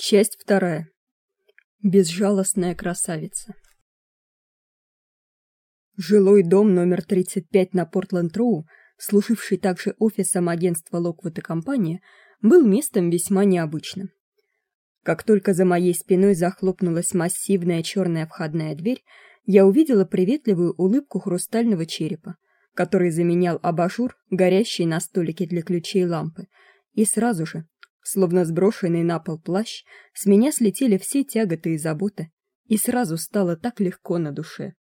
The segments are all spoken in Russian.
Часть вторая. Безжалостная красавица. Жилой дом номер 35 на Портленд-Роу, служивший также офисом агентства Локвуд и компания, был местом весьма необычным. Как только за моей спиной захлопнулась массивная черная входная дверь, я увидела приветливую улыбку хрустального черепа, который заменял абажур, горящий на столике для ключей лампы, и сразу же, словно сброшенный на пол плащ, с меня слетели все тяготы и заботы, и сразу стало так легко на душе.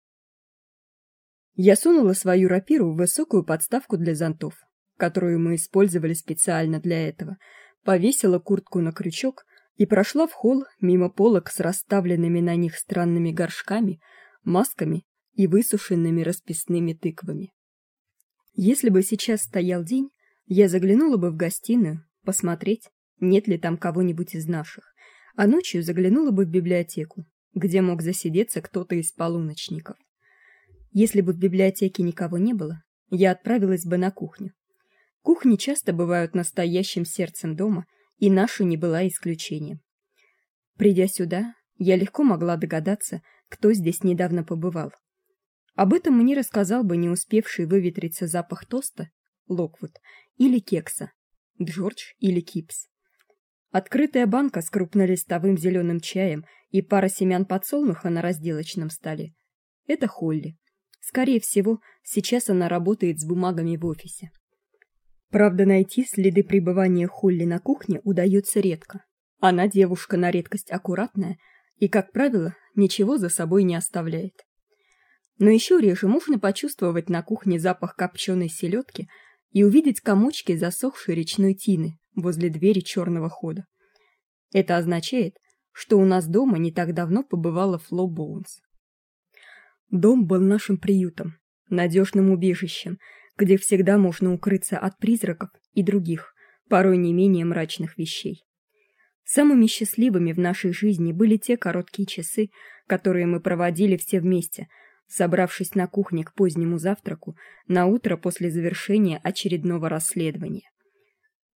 Я сунула свою рапиру в высокую подставку для зонтов, которую мы использовали специально для этого, повесила куртку на крючок и прошла в холл мимо полок с расставленными на них странными горшками, масками и высушенными расписными тыквами. Если бы сейчас стоял день, я заглянула бы в гостиную, посмотреть, нет ли там кого-нибудь из наших, а ночью заглянула бы в библиотеку, где мог засидеться кто-то из полуночников. Если бы в библиотеке никого не было, я отправилась бы на кухню. Кухни часто бывают настоящим сердцем дома, и наша не была исключением. Придя сюда, я легко могла догадаться, кто здесь недавно побывал. Об этом мне рассказал бы не успевший выветриться запах тоста Локвуд или кекса Джордж или Кипс. Открытая банка с крупнолистовым зеленым чаем и пара семян подсолнуха на разделочном столе это Холли. Скорее всего, сейчас она работает с бумагами в офисе. Правда, найти следы пребывания Холли на кухне удается редко. Она девушка на редкость аккуратная и, как правило, ничего за собой не оставляет. Но еще реже можно почувствовать на кухне запах копченой селедки и увидеть комочки засохшей речной тины, возле двери черного хода. Это означает, что у нас дома не так давно побывала Фло Боунс. Дом был нашим приютом, надежным убежищем, где всегда можно укрыться от призраков и других, порой не менее мрачных вещей. Самыми счастливыми в нашей жизни были те короткие часы, которые мы проводили все вместе, собравшись на кухне к позднему завтраку на утро после завершения очередного расследования.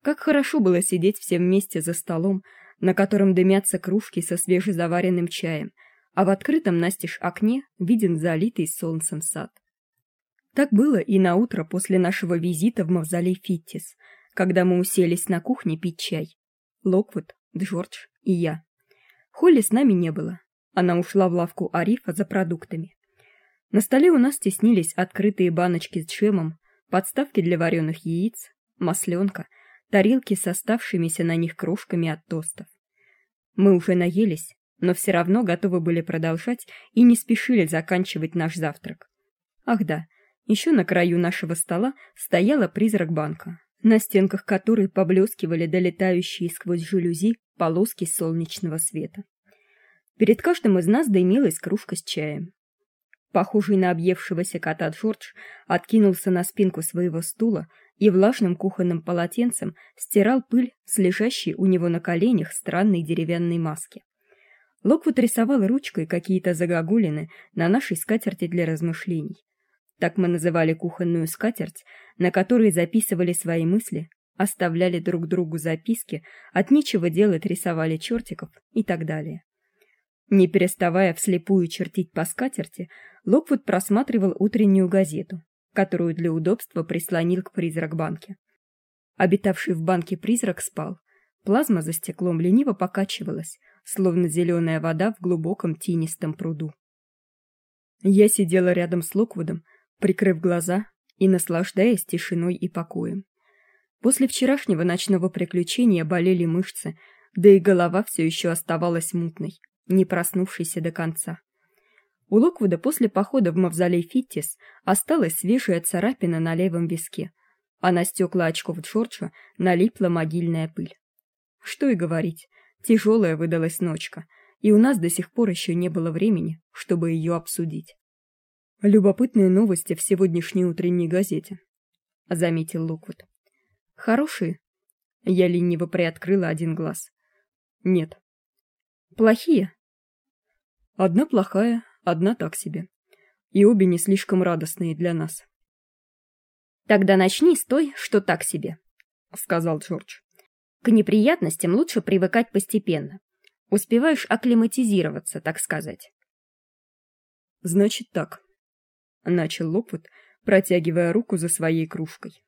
Как хорошо было сидеть все вместе за столом, на котором дымятся кружки со свежезаваренным чаем, а в открытом настежь окне виден залитый солнцем сад. Так было и на утро после нашего визита в мавзолей Фиттис, когда мы уселись на кухне пить чай. Локвуд, Джордж и я. Холли с нами не было. Она ушла в лавку Арифа за продуктами. На столе у нас теснились открытые баночки с джемом, подставки для вареных яиц, масленка — тарелки с оставшимися на них крошками от тостов. Мы уже наелись, но все равно готовы были продолжать и не спешили заканчивать наш завтрак. Ах да, еще на краю нашего стола стояла призрак банка, на стенках которой поблескивали долетающие сквозь жалюзи полоски солнечного света. Перед каждым из нас дымилась кружка с чаем. Похожий на объевшегося кота Джордж откинулся на спинку своего стула и влажным кухонным полотенцем стирал пыль с лежащей у него на коленях странной деревянной маски. Локвуд рисовал ручкой какие-то загогулины на нашей скатерти для размышлений. Так мы называли кухонную скатерть, на которой записывали свои мысли, оставляли друг другу записки, от нечего делать рисовали чертиков и так далее. Не переставая вслепую чертить по скатерти, Локвуд просматривал утреннюю газету, которую для удобства прислонил к призрак-банке. Обитавший в банке призрак спал. Плазма за стеклом лениво покачивалась, словно зеленая вода в глубоком тинистом пруду. Я сидела рядом с Локвудом, прикрыв глаза и наслаждаясь тишиной и покоем. После вчерашнего ночного приключения болели мышцы, да и голова все еще оставалась мутной, не проснувшейся до конца. У Локвуда после похода в мавзолей Фиттис осталась свежая царапина на левом виске, а на стекла очков Джорджа налипла могильная пыль. Что и говорить, тяжелая выдалась ночка, и у нас до сих пор еще не было времени, чтобы ее обсудить. Любопытные новости в сегодняшней утренней газете, заметил Локвуд. Хорошие. Я лениво приоткрыла один глаз. Нет. Плохие. Одна плохая, одна так себе. И обе не слишком радостные для нас. Тогда начни с той, что так себе, сказал Джордж. К неприятностям лучше привыкать постепенно. Успеваешь акклиматизироваться, так сказать. Значит так, начал Локвуд, протягивая руку за своей кружкой.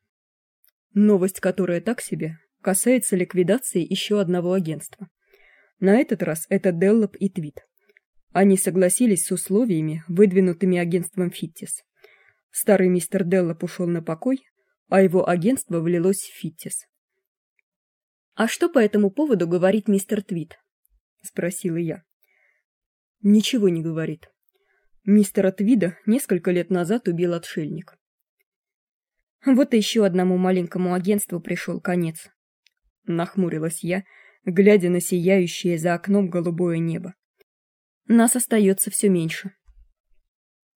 Новость, которая так себе, касается ликвидации еще одного агентства. На этот раз это Деллоп и Твит. Они согласились с условиями, выдвинутыми агентством Фиттис. Старый мистер Деллоп ушел на покой, а его агентство влилось в Фиттис. А что по этому поводу говорит мистер Твит? спросила я. Ничего не говорит. Мистера Твида несколько лет назад убил отшельник. Вот и еще одному маленькому агентству пришел конец. Нахмурилась я, глядя на сияющее за окном голубое небо. Нас остается все меньше.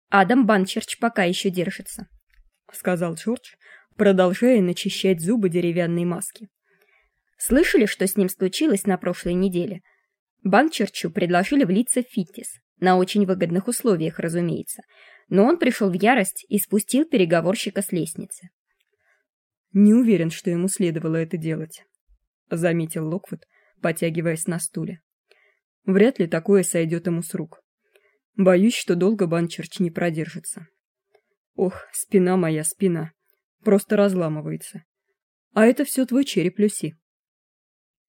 Адам Банчерч пока еще держится, сказал Джордж, продолжая начищать зубы деревянной маски. Слышали, что с ним случилось на прошлой неделе? Банчерчу предложили влиться в Фиттис, на очень выгодных условиях, разумеется, но он пришел в ярость и спустил переговорщика с лестницы. Не уверен, что ему следовало это делать, заметил Локвуд, потягиваясь на стуле. Вряд ли такое сойдет ему с рук. Боюсь, что долго Банчерч не продержится. Ох, спина моя, спина. Просто разламывается. А это все твой череп, Люси.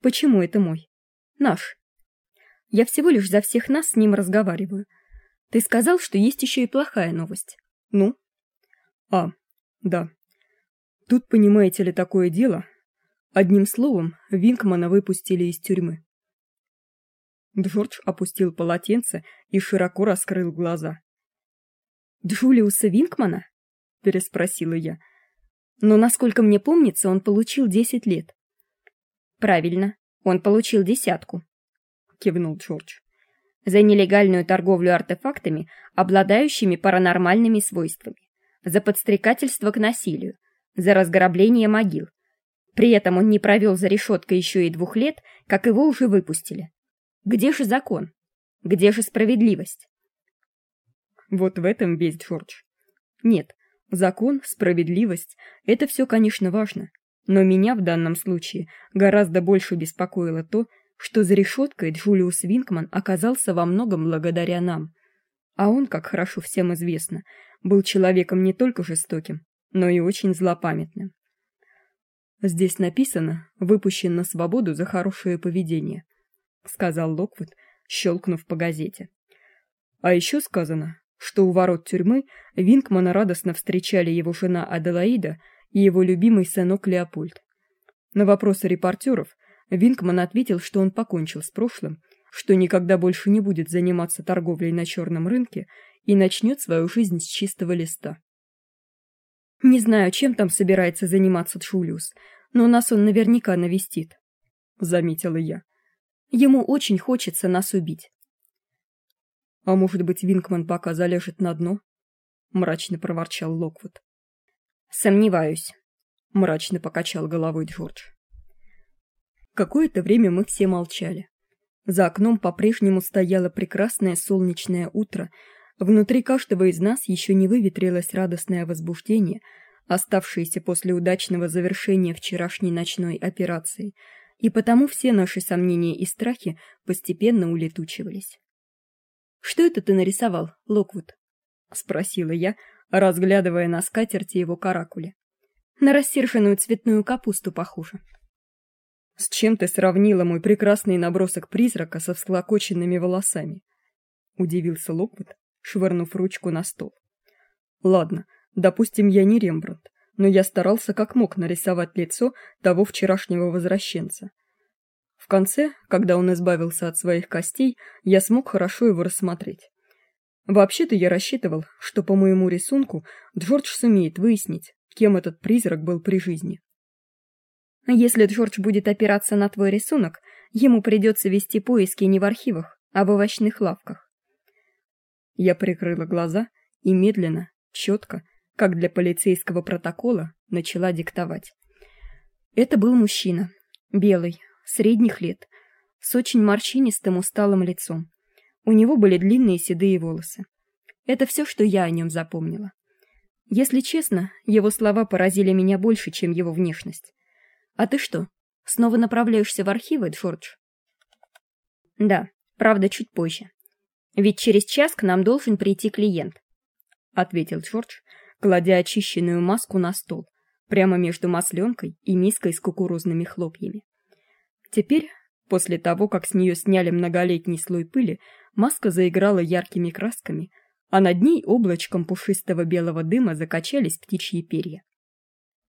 Почему это мой? Наш. Я всего лишь за всех нас с ним разговариваю. Ты сказал, что есть еще и плохая новость. Ну? А, да. Тут, понимаете ли, такое дело. Одним словом, Винкмана выпустили из тюрьмы. Джордж опустил полотенце и широко раскрыл глаза. Джулиуса Винкмана? переспросила я. Но насколько мне помнится, он получил десять лет. Правильно, он получил десятку, кивнул Джордж. За нелегальную торговлю артефактами, обладающими паранормальными свойствами, за подстрекательство к насилию, за разграбление могил. При этом он не провел за решеткой еще и двух лет, как его уже выпустили. Где же закон? Где же справедливость? Вот в этом весь Джордж. Нет, закон, справедливость это все, конечно, важно, но меня в данном случае гораздо больше беспокоило то, что за решеткой Джулиус Винкман оказался во многом благодаря нам. А он, как хорошо всем известно, был человеком не только жестоким, но и очень злопамятным. Здесь написано: выпущен на свободу за хорошее поведение, сказал Локвуд, щелкнув по газете. А еще сказано, что у ворот тюрьмы Винкмана радостно встречали его жена Аделаида и его любимый сынок Леопольд. На вопросы репортеров Винкман ответил, что он покончил с прошлым, что никогда больше не будет заниматься торговлей на черном рынке и начнет свою жизнь с чистого листа. Не знаю, чем там собирается заниматься Джулиус, но нас он наверняка навестит, заметила я. Ему очень хочется нас убить. А может быть, Винкман пока залежет на дно? мрачно проворчал Локвуд. Сомневаюсь, мрачно покачал головой Джордж. Какое-то время мы все молчали. За окном по-прежнему стояло прекрасное солнечное утро. Внутри каждого из нас еще не выветрилось радостное возбуждение, оставшееся после удачного завершения вчерашней ночной операции, и потому все наши сомнения и страхи постепенно улетучивались. Что это ты нарисовал, Локвуд? спросила я, разглядывая на скатерти его каракули. На рассерженную цветную капусту похоже. С чем ты сравнила мой прекрасный набросок призрака со всклокоченными волосами? удивился Локвуд, швырнув ручку на стол. Ладно, допустим, я не Рембрандт, но я старался как мог нарисовать лицо того вчерашнего возвращенца. В конце, когда он избавился от своих костей, я смог хорошо его рассмотреть. Вообще-то я рассчитывал, что по моему рисунку Джордж сумеет выяснить, кем этот призрак был при жизни. Если Джордж будет опираться на твой рисунок, ему придется вести поиски не в архивах, а в овощных лавках. Я прикрыла глаза и медленно, четко, как для полицейского протокола, начала диктовать. Это был мужчина, белый, средних лет, с очень морщинистым усталым лицом. У него были длинные седые волосы. Это все, что я о нем запомнила. Если честно, его слова поразили меня больше, чем его внешность. А ты что, снова направляешься в архивы, Джордж? Да, правда, чуть позже. Ведь через час к нам должен прийти клиент, ответил Джордж, кладя очищенную маску на стол, прямо между масленкой и миской с кукурузными хлопьями. Теперь, после того, как с нее сняли многолетний слой пыли, маска заиграла яркими красками, а над ней облачком пушистого белого дыма закачались птичьи перья.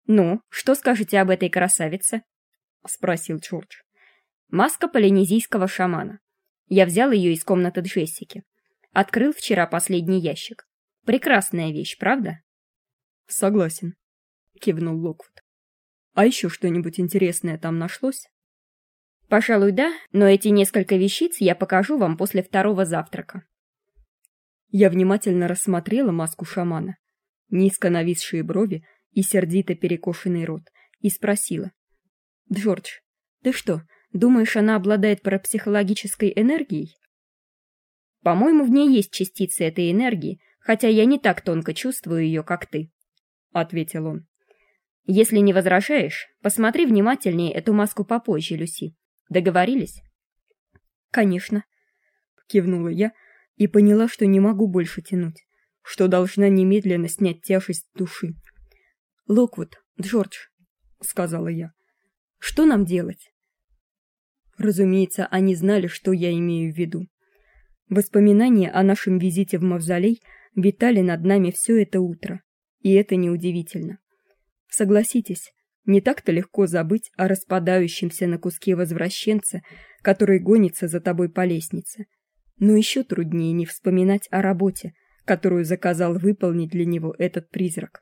«Ну, что скажете об этой красавице?» — спросил Джордж. «Маска полинезийского шамана. Я взял ее из комнаты Джессики. Открыл вчера последний ящик. Прекрасная вещь, правда?» «Согласен», — кивнул Локвуд. «А еще что-нибудь интересное там нашлось?» «Пожалуй, да, но эти несколько вещиц я покажу вам после второго завтрака». Я внимательно рассмотрела маску шамана. Низко нависшие брови и сердито перекошенный рот, и спросила. «Джордж, ты что, думаешь, она обладает парапсихологической энергией?» «По-моему, в ней есть частицы этой энергии, хотя я не так тонко чувствую ее, как ты», — ответил он. «Если не возражаешь, посмотри внимательнее эту маску попозже, Люси. Договорились?» «Конечно», — кивнула я и поняла, что не могу больше тянуть, что должна немедленно снять тяжесть души. «Локвуд, Джордж», — сказала я, — «что нам делать?» Разумеется, они знали, что я имею в виду. Воспоминания о нашем визите в мавзолей витали над нами все это утро, и это неудивительно. Согласитесь, не так-то легко забыть о распадающемся на куски возвращенце, который гонится за тобой по лестнице. Но еще труднее не вспоминать о работе, которую заказал выполнить для него этот призрак.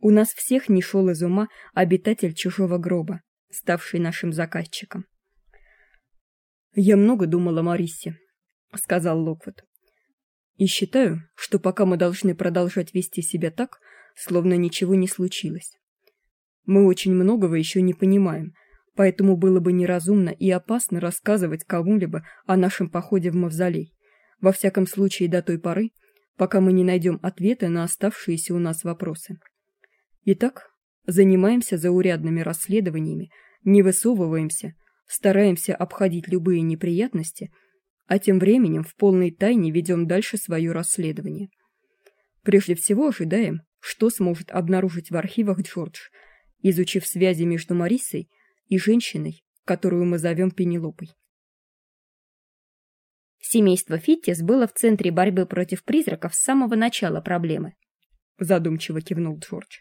У нас всех не шел из ума обитатель чужого гроба, ставший нашим заказчиком. Я много думал о Марисе, сказал Локвуд. И считаю, что пока мы должны продолжать вести себя так, словно ничего не случилось. Мы очень многого еще не понимаем, поэтому было бы неразумно и опасно рассказывать кому-либо о нашем походе в мавзолей. Во всяком случае, до той поры, пока мы не найдем ответы на оставшиеся у нас вопросы. Итак, занимаемся заурядными расследованиями, не высовываемся, стараемся обходить любые неприятности, а тем временем в полной тайне ведем дальше свое расследование. Прежде всего ожидаем, что сможет обнаружить в архивах Джордж, изучив связи между Марисой и женщиной, которую мы зовем Пенелопой. Семейство Фиттис было в центре борьбы против призраков с самого начала проблемы. Задумчиво кивнул Джордж.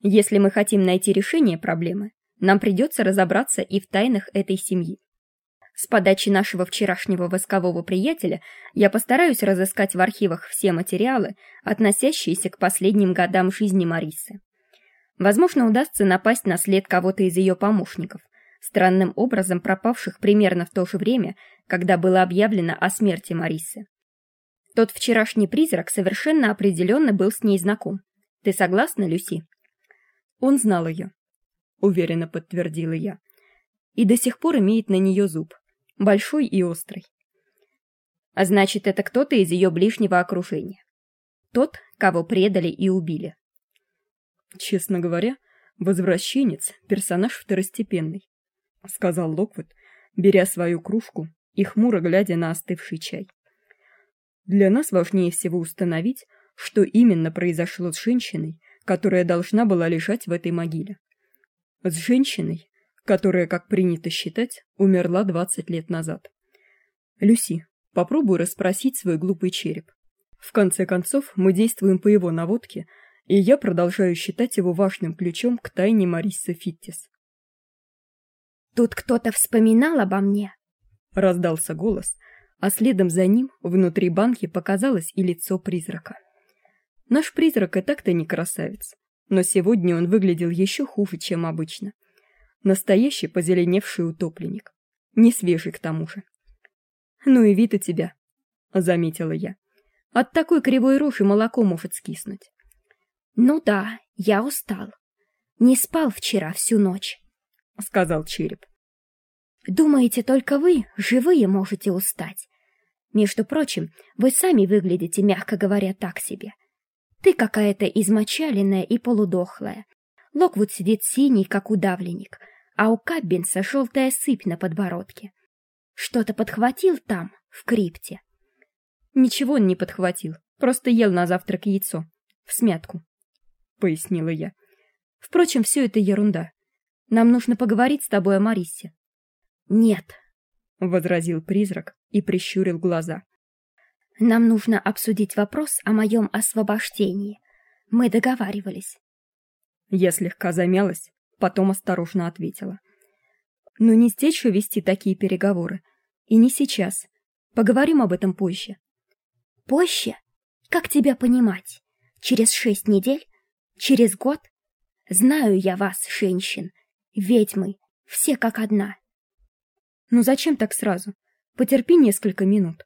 Если мы хотим найти решение проблемы, нам придется разобраться и в тайнах этой семьи. С подачи нашего вчерашнего воскового приятеля я постараюсь разыскать в архивах все материалы, относящиеся к последним годам жизни Марисы. Возможно, удастся напасть на след кого-то из ее помощников, странным образом пропавших примерно в то же время, когда было объявлено о смерти Марисы. Тот вчерашний призрак совершенно определенно был с ней знаком. Ты согласна, Люси? Он знал ее, уверенно подтвердила я. И до сих пор имеет на нее зуб, большой и острый. А значит, это кто-то из ее ближнего окружения. Тот, кого предали и убили. Честно говоря, возвращенец персонаж второстепенный, сказал Локвуд, беря свою кружку и хмуро глядя на остывший чай. Для нас важнее всего установить, что именно произошло с женщиной, которая должна была лежать в этой могиле. С женщиной, которая, как принято считать, умерла 20 лет назад. Люси, попробуй расспросить свой глупый череп. В конце концов, мы действуем по его наводке, и я продолжаю считать его важным ключом к тайне Мариссы Фиттис. Тут кто-то вспоминал обо мне, раздался голос, а следом за ним внутри банки показалось и лицо призрака. Наш призрак и так-то не красавец, но сегодня он выглядел еще хуже, чем обычно. Настоящий позеленевший утопленник, не свежий к тому же. Ну и вид у тебя, заметила я. От такой кривой рожи молоко может скиснуть. Ну да, я устал. Не спал вчера всю ночь, сказал череп. Думаете, только вы, живые, можете устать? Между прочим, вы сами выглядите, мягко говоря, так себе. Ты какая-то измочаленная и полудохлая. Локвуд сидит синий, как удавленник, а у Каббинса желтая сыпь на подбородке. Что-то подхватил там, в крипте? Ничего он не подхватил, просто ел на завтрак яйцо. В смятку. Пояснила я. Впрочем, все это ерунда. Нам нужно поговорить с тобой о Марисе. Нет, возразил призрак и прищурил глаза. Нам нужно обсудить вопрос о моем освобождении. Мы договаривались. Я слегка замялась, потом осторожно ответила. Но не здесь же вести такие переговоры. И не сейчас. Поговорим об этом позже. Позже? Как тебя понимать? Через шесть недель? Через год? Знаю я вас, женщин. Ведьмы. Все как одна. Ну зачем так сразу? Потерпи несколько минут.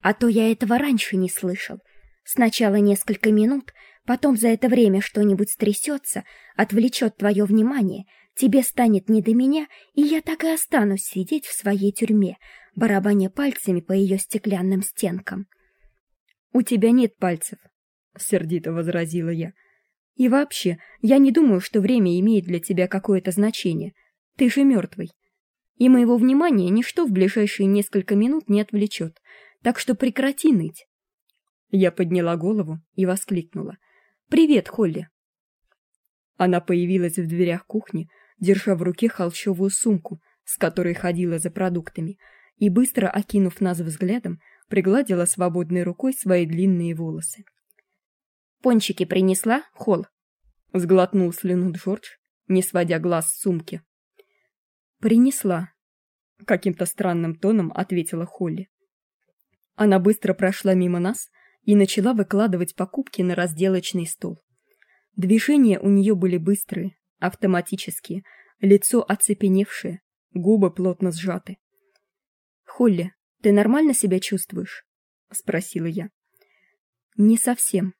А то я этого раньше не слышал. Сначала несколько минут, потом за это время что-нибудь стрясется, отвлечет твое внимание, тебе станет не до меня, и я так и останусь сидеть в своей тюрьме, барабаня пальцами по ее стеклянным стенкам. У тебя нет пальцев, сердито возразила я. И вообще, я не думаю, что время имеет для тебя какое-то значение. Ты же мертвый. И моего внимания ничто в ближайшие несколько минут не отвлечет, так что прекрати ныть. Я подняла голову и воскликнула: "Привет, Холли!" Она появилась в дверях кухни, держа в руке холщовую сумку, с которой ходила за продуктами, и быстро окинув нас взглядом, пригладила свободной рукой свои длинные волосы. Пончики принесла, Холл? Сглотнул слюну Джордж, не сводя глаз с сумки. Принесла, каким-то странным тоном ответила Холли. Она быстро прошла мимо нас и начала выкладывать покупки на разделочный стол. Движения у нее были быстрые, автоматические, лицо оцепеневшее, губы плотно сжаты. Холли, ты нормально себя чувствуешь? спросила я. Не совсем.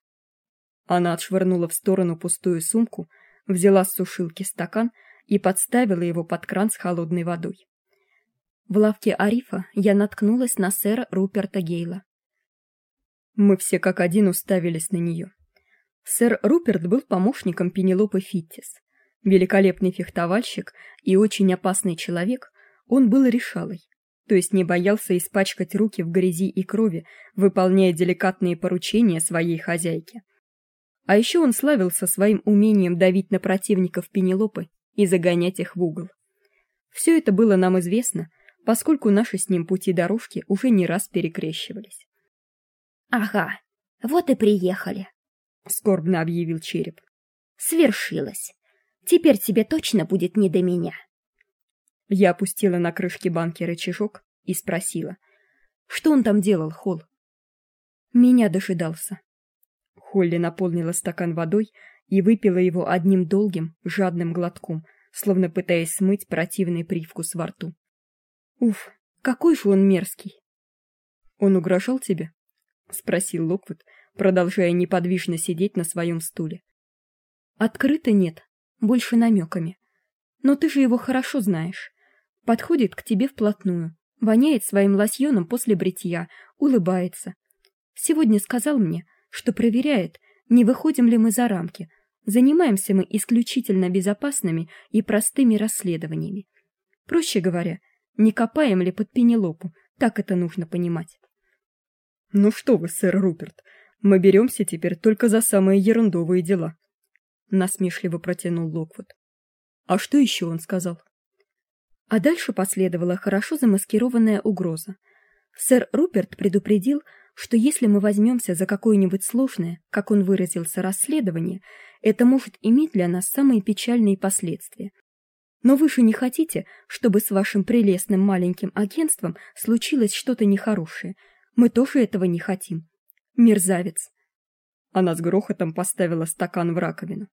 Она отшвырнула в сторону пустую сумку, взяла с сушилки стакан и подставила его под кран с холодной водой. В лавке Арифа я наткнулась на сэра Руперта Гейла. Мы все как один уставились на нее. Сэр Руперт был помощником Пенелопы Фиттис. Великолепный фехтовальщик и очень опасный человек, он был решалой то есть не боялся испачкать руки в грязи и крови, выполняя деликатные поручения своей хозяйки. А еще он славился своим умением давить на противников Пенелопы и загонять их в угол. Все это было нам известно, поскольку наши с ним пути дорожки уже не раз перекрещивались. Ага, вот и приехали, скорбно объявил череп. Свершилось. Теперь тебе точно будет не до меня. Я опустила на крышке банки рычажок и спросила: "Что он там делал, Холл?" Меня дожидался. Холли наполнила стакан водой и выпила его одним долгим, жадным глотком, словно пытаясь смыть противный привкус во рту. Уф, какой же он мерзкий. Он угрожал тебе? Спросил Локвуд, продолжая неподвижно сидеть на своем стуле. Открыто нет, больше намеками. Но ты же его хорошо знаешь подходит к тебе вплотную, воняет своим лосьоном после бритья, улыбается. Сегодня сказал мне, что проверяет, не выходим ли мы за рамки, занимаемся мы исключительно безопасными и простыми расследованиями. Проще говоря, не копаем ли под Пенелопу, так это нужно понимать. Ну что вы, сэр Руперт, мы беремся теперь только за самые ерундовые дела, насмешливо протянул Локвуд. А что еще он сказал? А дальше последовала хорошо замаскированная угроза. Сэр Руперт предупредил, что если мы возьмемся за какое-нибудь сложное, как он выразился, расследование, это может иметь для нас самые печальные последствия. Но вы же не хотите, чтобы с вашим прелестным маленьким агентством случилось что-то нехорошее. Мы тоже этого не хотим. Мерзавец. Она с грохотом поставила стакан в раковину.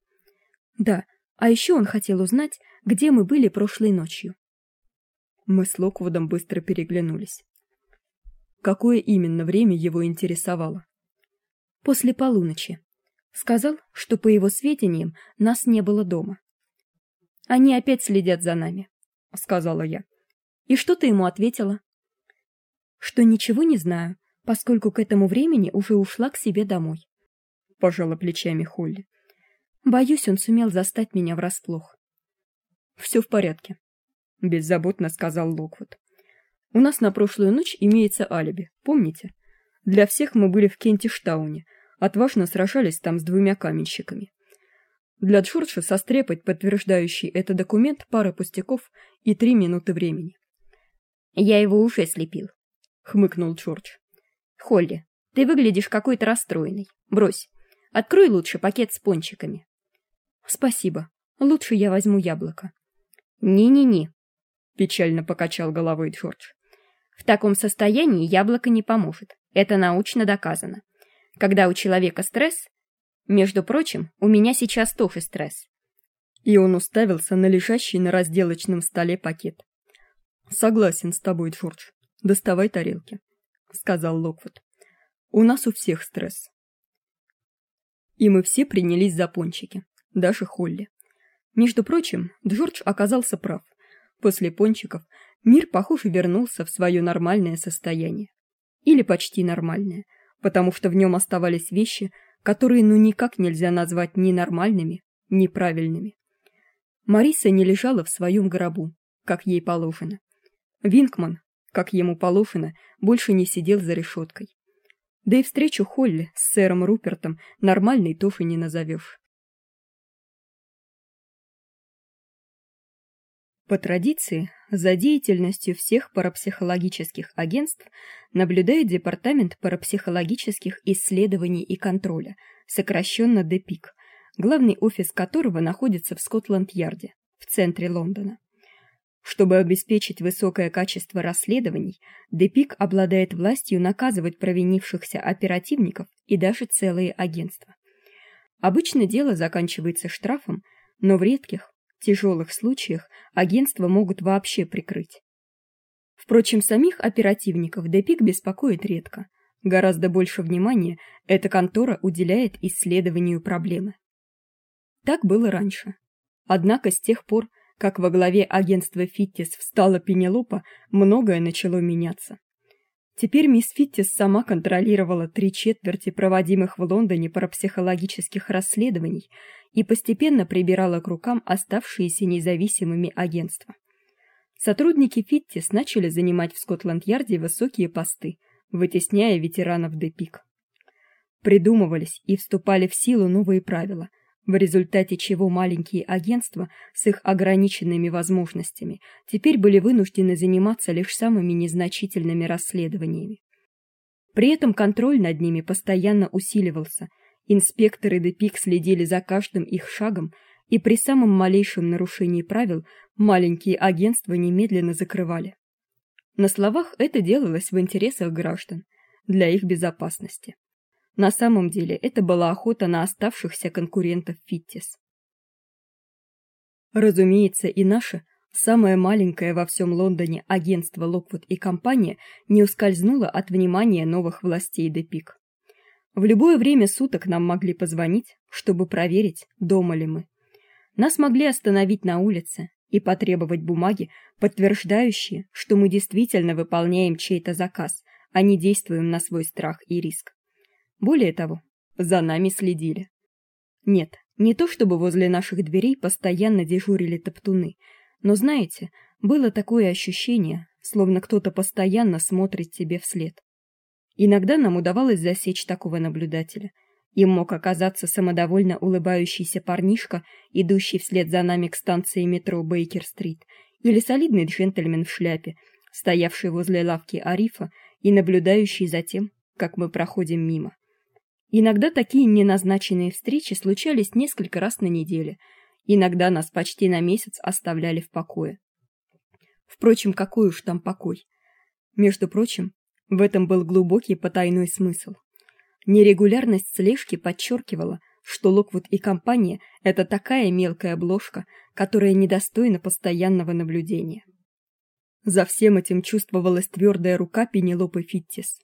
Да, а еще он хотел узнать, где мы были прошлой ночью. Мы с Локвудом быстро переглянулись. Какое именно время его интересовало? После полуночи. Сказал, что по его сведениям нас не было дома. Они опять следят за нами, сказала я. И что ты ему ответила? Что ничего не знаю, поскольку к этому времени уже ушла к себе домой. Пожала плечами Холли. Боюсь, он сумел застать меня врасплох. Все в порядке беззаботно сказал Локвуд. У нас на прошлую ночь имеется алиби, помните? Для всех мы были в Кентиштауне, отважно сражались там с двумя каменщиками. Для Джорджа состряпать подтверждающий это документ пара пустяков и три минуты времени. Я его уже слепил, хмыкнул Джордж. Холли, ты выглядишь какой-то расстроенный. Брось. Открой лучше пакет с пончиками. Спасибо. Лучше я возьму яблоко. Не-не-не, печально покачал головой Джордж. В таком состоянии яблоко не поможет. Это научно доказано. Когда у человека стресс, между прочим, у меня сейчас тоже стресс. И он уставился на лежащий на разделочном столе пакет. Согласен с тобой, Джордж. Доставай тарелки, сказал Локвуд. У нас у всех стресс. И мы все принялись за пончики, даже Холли. Между прочим, Джордж оказался прав. После пончиков мир, похоже, вернулся в свое нормальное состояние. Или почти нормальное, потому что в нем оставались вещи, которые ну никак нельзя назвать ни нормальными, ни правильными. Мариса не лежала в своем гробу, как ей положено. Винкман, как ему положено, больше не сидел за решеткой. Да и встречу Холли с сэром Рупертом нормальной тоже не назовешь. По традиции, за деятельностью всех парапсихологических агентств наблюдает Департамент парапсихологических исследований и контроля, сокращенно ДПИК, главный офис которого находится в Скотланд-Ярде, в центре Лондона. Чтобы обеспечить высокое качество расследований, ДПИК обладает властью наказывать провинившихся оперативников и даже целые агентства. Обычно дело заканчивается штрафом, но в редких, тяжелых случаях агентства могут вообще прикрыть. Впрочем, самих оперативников ДПИК беспокоит редко. Гораздо больше внимания эта контора уделяет исследованию проблемы. Так было раньше. Однако с тех пор, как во главе агентства Фиттис встала Пенелопа, многое начало меняться. Теперь мисс Фиттис сама контролировала три четверти проводимых в Лондоне парапсихологических расследований и постепенно прибирала к рукам оставшиеся независимыми агентства. Сотрудники Фиттис начали занимать в Скотланд-Ярде высокие посты, вытесняя ветеранов Депик. Придумывались и вступали в силу новые правила – в результате чего маленькие агентства с их ограниченными возможностями теперь были вынуждены заниматься лишь самыми незначительными расследованиями. При этом контроль над ними постоянно усиливался. Инспекторы ДПИК следили за каждым их шагом, и при самом малейшем нарушении правил маленькие агентства немедленно закрывали. На словах это делалось в интересах граждан, для их безопасности. На самом деле это была охота на оставшихся конкурентов Фиттис. Разумеется, и наше, самое маленькое во всем Лондоне агентство Локвуд и компания не ускользнуло от внимания новых властей Депик. В любое время суток нам могли позвонить, чтобы проверить, дома ли мы. Нас могли остановить на улице и потребовать бумаги, подтверждающие, что мы действительно выполняем чей-то заказ, а не действуем на свой страх и риск. Более того, за нами следили. Нет, не то чтобы возле наших дверей постоянно дежурили топтуны, но знаете, было такое ощущение, словно кто-то постоянно смотрит тебе вслед. Иногда нам удавалось засечь такого наблюдателя. Им мог оказаться самодовольно улыбающийся парнишка, идущий вслед за нами к станции метро Бейкер-стрит, или солидный джентльмен в шляпе, стоявший возле лавки Арифа и наблюдающий за тем, как мы проходим мимо. Иногда такие неназначенные встречи случались несколько раз на неделе. Иногда нас почти на месяц оставляли в покое. Впрочем, какой уж там покой. Между прочим, в этом был глубокий потайной смысл. Нерегулярность слежки подчеркивала, что Локвуд и компания это такая мелкая обложка, которая недостойна постоянного наблюдения. За всем этим чувствовалась твердая рука Пенелопы Фиттис.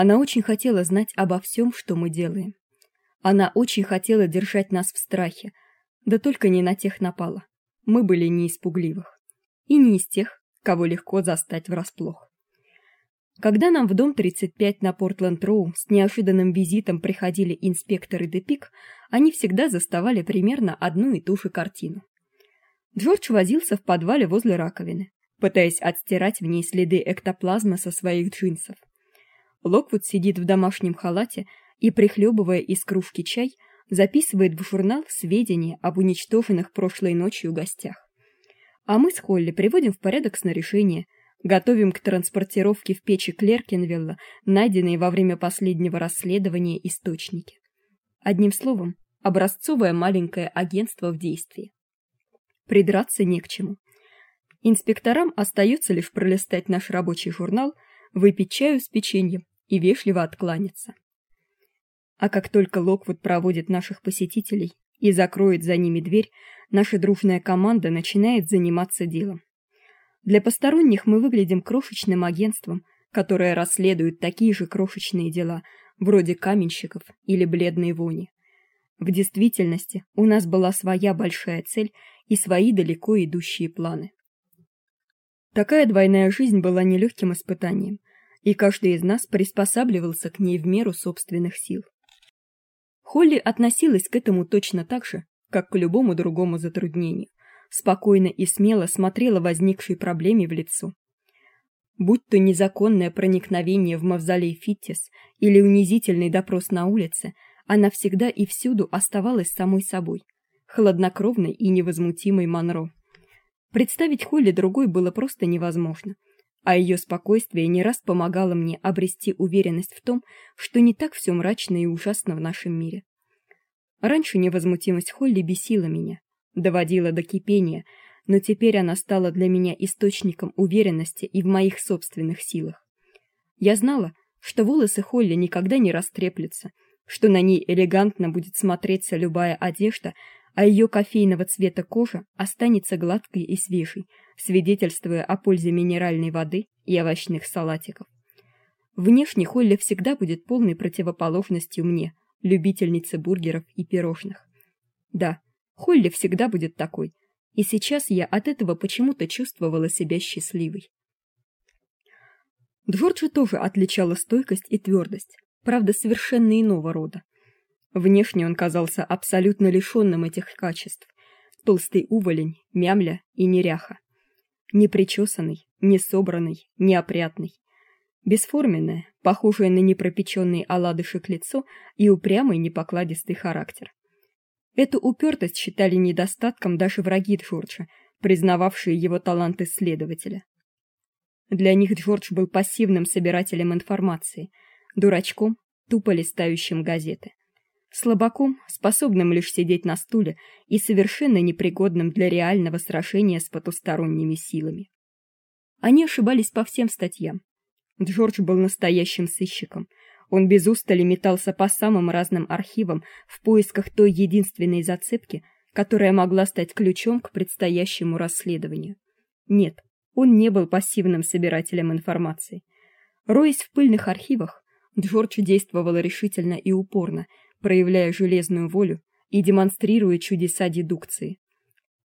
Она очень хотела знать обо всем, что мы делаем. Она очень хотела держать нас в страхе, да только не на тех напала. Мы были не из пугливых и не из тех, кого легко застать врасплох. Когда нам в дом 35 на Портленд-Роу с неожиданным визитом приходили инспекторы Депик, они всегда заставали примерно одну и ту же картину. Джордж возился в подвале возле раковины, пытаясь отстирать в ней следы эктоплазмы со своих джинсов. Локвуд сидит в домашнем халате и прихлебывая из кружки чай, записывает в журнал сведения об уничтоженных прошлой ночью гостях. А мы с Холли приводим в порядок снаряжение, готовим к транспортировке в печи Клеркенвилла найденные во время последнего расследования источники. Одним словом, образцовое маленькое агентство в действии. Придраться не к чему. Инспекторам остается лишь пролистать наш рабочий журнал, выпить чаю с печеньем и вежливо откланяться. А как только Локвуд проводит наших посетителей и закроет за ними дверь, наша дружная команда начинает заниматься делом. Для посторонних мы выглядим крошечным агентством, которое расследует такие же крошечные дела, вроде каменщиков или бледной вони. В действительности у нас была своя большая цель и свои далеко идущие планы. Такая двойная жизнь была нелегким испытанием, и каждый из нас приспосабливался к ней в меру собственных сил. Холли относилась к этому точно так же, как к любому другому затруднению. Спокойно и смело смотрела возникшей проблеме в лицо. Будь то незаконное проникновение в мавзолей Фиттис или унизительный допрос на улице, она всегда и всюду оставалась самой собой, хладнокровной и невозмутимой Монро. Представить Холли другой было просто невозможно а ее спокойствие не раз помогало мне обрести уверенность в том, что не так все мрачно и ужасно в нашем мире. Раньше невозмутимость Холли бесила меня, доводила до кипения, но теперь она стала для меня источником уверенности и в моих собственных силах. Я знала, что волосы Холли никогда не растреплются, что на ней элегантно будет смотреться любая одежда, а ее кофейного цвета кожа останется гладкой и свежей, свидетельствуя о пользе минеральной воды и овощных салатиков. Внешне Холли всегда будет полной противоположностью мне, любительнице бургеров и пирожных. Да, Холли всегда будет такой, и сейчас я от этого почему-то чувствовала себя счастливой. Джорджа тоже отличала стойкость и твердость, правда, совершенно иного рода. Внешне он казался абсолютно лишенным этих качеств. Толстый уволень, мямля и неряха. Непричесанный, несобранный, неопрятный. Бесформенное, похожее на непропеченный оладышек лицо и упрямый непокладистый характер. Эту упертость считали недостатком даже враги Джорджа, признававшие его талант исследователя. Для них Джордж был пассивным собирателем информации, дурачком, тупо листающим газеты слабаком, способным лишь сидеть на стуле и совершенно непригодным для реального сражения с потусторонними силами. Они ошибались по всем статьям. Джордж был настоящим сыщиком. Он без устали метался по самым разным архивам в поисках той единственной зацепки, которая могла стать ключом к предстоящему расследованию. Нет, он не был пассивным собирателем информации. Роясь в пыльных архивах, Джордж действовал решительно и упорно, проявляя железную волю и демонстрируя чудеса дедукции.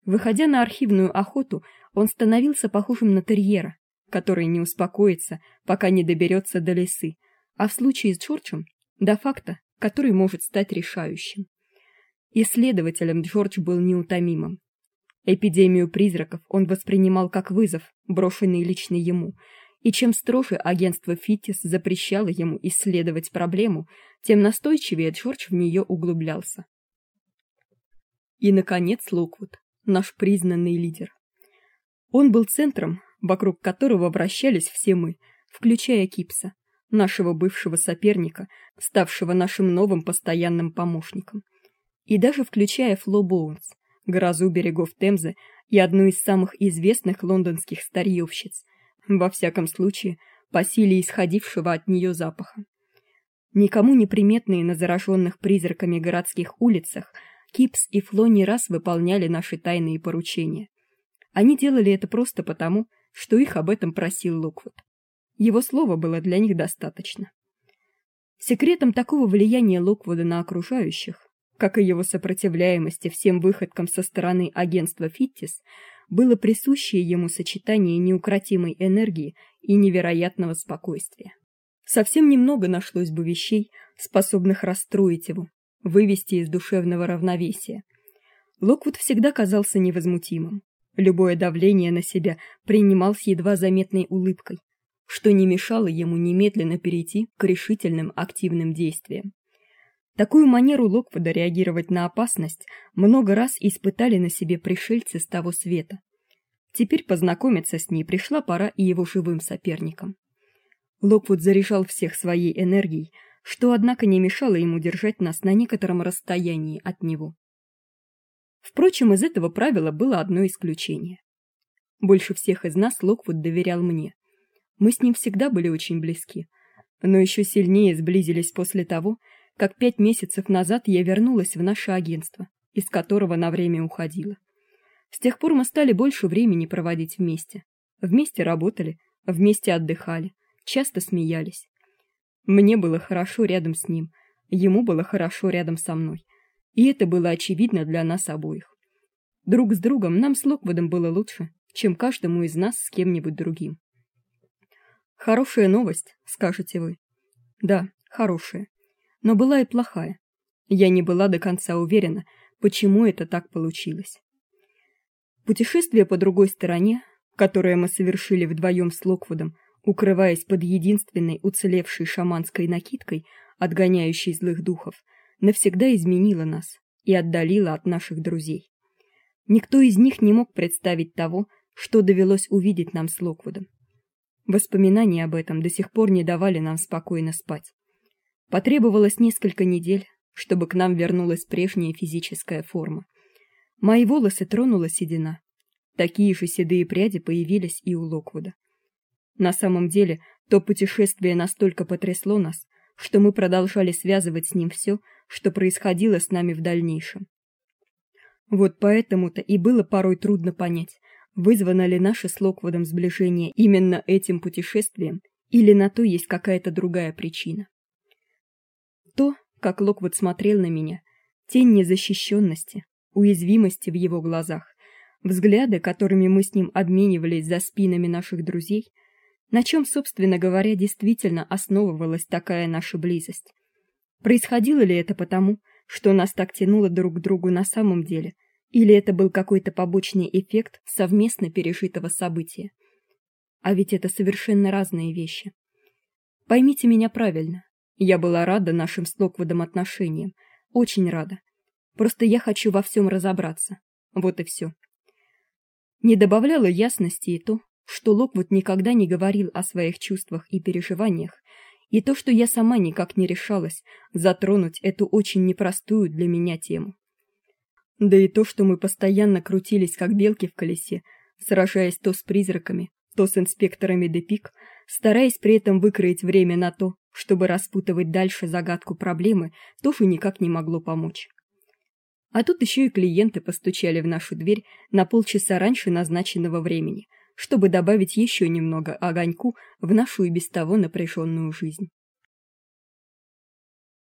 Выходя на архивную охоту, он становился похожим на терьера, который не успокоится, пока не доберется до лесы, а в случае с Джорджем до факта, который может стать решающим. Исследователем Джордж был неутомимым. Эпидемию призраков он воспринимал как вызов, брошенный лично ему, и чем строже агентство Фитис запрещало ему исследовать проблему, тем настойчивее Джордж в нее углублялся. И наконец Локвуд, наш признанный лидер. Он был центром, вокруг которого вращались все мы, включая Кипса, нашего бывшего соперника, ставшего нашим новым постоянным помощником, и даже включая Фло Боунс, грозу берегов Темзы и одну из самых известных лондонских старьевщиц, во всяком случае, по силе исходившего от нее запаха. Никому не приметные на зараженных призраками городских улицах, Кипс и Фло не раз выполняли наши тайные поручения. Они делали это просто потому, что их об этом просил Локвуд. Его слова было для них достаточно. Секретом такого влияния Локвуда на окружающих, как и его сопротивляемости всем выходкам со стороны агентства Фиттис, было присущее ему сочетание неукротимой энергии и невероятного спокойствия. Совсем немного нашлось бы вещей, способных расстроить его, вывести из душевного равновесия. Локвуд всегда казался невозмутимым. Любое давление на себя принимал с едва заметной улыбкой, что не мешало ему немедленно перейти к решительным активным действиям. Такую манеру Локвуда реагировать на опасность много раз испытали на себе пришельцы с того света. Теперь познакомиться с ней пришла пора и его живым соперникам. Локвуд заряжал всех своей энергией, что однако не мешало ему держать нас на некотором расстоянии от него. Впрочем, из этого правила было одно исключение. Больше всех из нас Локвуд доверял мне. Мы с ним всегда были очень близки, но еще сильнее сблизились после того, как пять месяцев назад я вернулась в наше агентство, из которого на время уходила. С тех пор мы стали больше времени проводить вместе. Вместе работали, вместе отдыхали, часто смеялись. Мне было хорошо рядом с ним, ему было хорошо рядом со мной. И это было очевидно для нас обоих. Друг с другом нам с Локвудом было лучше, чем каждому из нас с кем-нибудь другим. Хорошая новость, скажете вы. Да, хорошая. Но была и плохая. Я не была до конца уверена, почему это так получилось. Путешествие по другой стороне, которое мы совершили вдвоем с Локвудом, укрываясь под единственной уцелевшей шаманской накидкой, отгоняющей злых духов, навсегда изменило нас и отдалило от наших друзей. Никто из них не мог представить того, что довелось увидеть нам с Локвудом. Воспоминания об этом до сих пор не давали нам спокойно спать. Потребовалось несколько недель, чтобы к нам вернулась прежняя физическая форма. Мои волосы тронула седина. Такие же седые пряди появились и у Локвуда. На самом деле, то путешествие настолько потрясло нас, что мы продолжали связывать с ним все, что происходило с нами в дальнейшем. Вот поэтому-то и было порой трудно понять, вызвано ли наше с Локвудом сближение именно этим путешествием или на то есть какая-то другая причина. То, как Локвуд смотрел на меня, тень незащищенности, уязвимости в его глазах, взгляды, которыми мы с ним обменивались за спинами наших друзей, на чем, собственно говоря, действительно основывалась такая наша близость. Происходило ли это потому, что нас так тянуло друг к другу на самом деле, или это был какой-то побочный эффект совместно пережитого события? А ведь это совершенно разные вещи. Поймите меня правильно. Я была рада нашим с Локвудом отношениям, очень рада. Просто я хочу во всем разобраться. Вот и все. Не добавляло ясности и то, что Локвуд никогда не говорил о своих чувствах и переживаниях, и то, что я сама никак не решалась затронуть эту очень непростую для меня тему. Да и то, что мы постоянно крутились как белки в колесе, сражаясь то с призраками, то с инспекторами Депик, стараясь при этом выкроить время на то, чтобы распутывать дальше загадку проблемы, тоже никак не могло помочь. А тут еще и клиенты постучали в нашу дверь на полчаса раньше назначенного времени, чтобы добавить еще немного огоньку в нашу и без того напряженную жизнь.